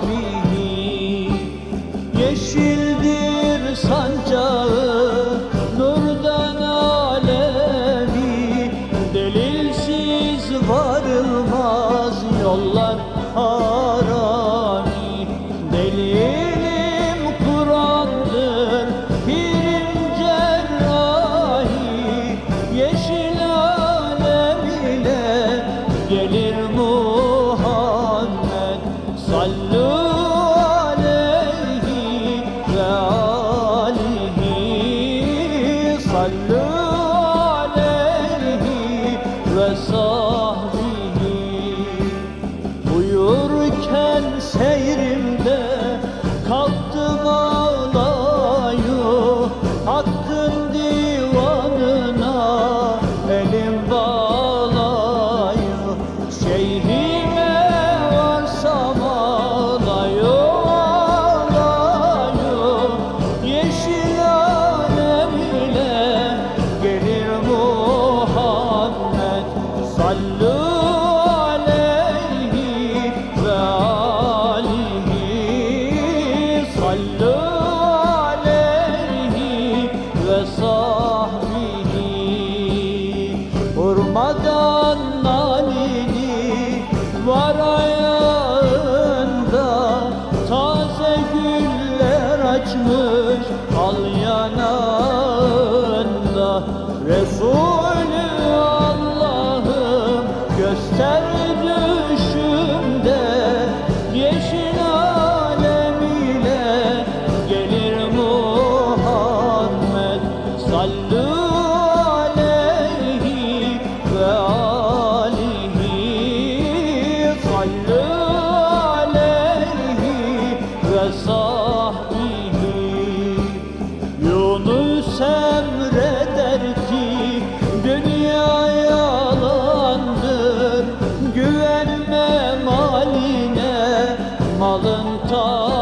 Sahbihi. Yeşildir sancağı nurdan alemi Delilsiz varılmaz yollar Hey. Var ayağında Taze güller açmış al yanağında. Resulü Allah'ım göster düşümde Yeşil alem ile gelir Muhammed. Sallu ve sahbihi Yunus Emre der ki dünya yalandır Güvenme maline malın tahtı